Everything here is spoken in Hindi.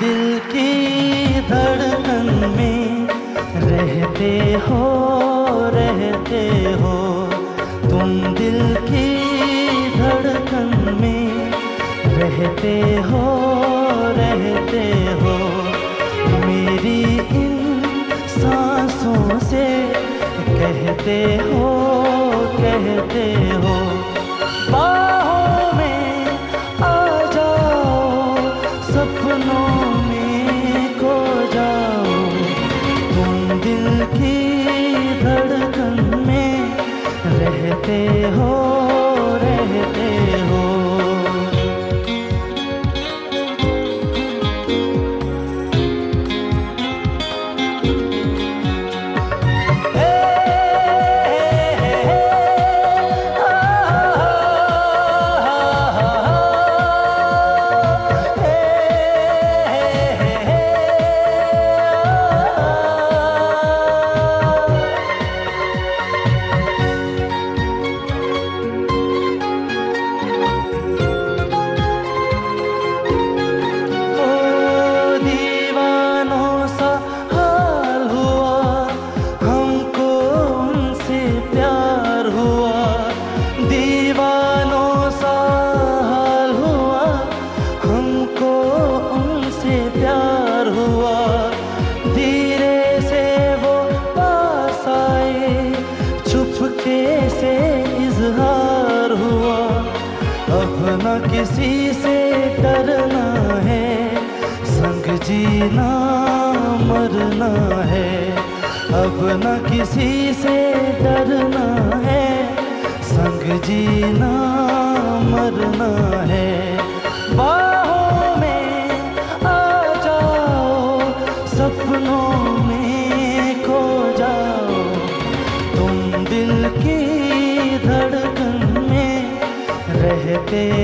दिल की धड़कन में रहते हो रहते हो। तुम दिल की धड़कन में रहते हो रहते हो। मेरी इन सांसों से कहते हो कहते हो। रहते किसी से डरना है। संग जीना मरना है। अब न किसी से डरना है। संग जीना मरना है। बाहों में आ जाओ, सपनों में खो जाओ। तुम दिल की धड़कन में रहते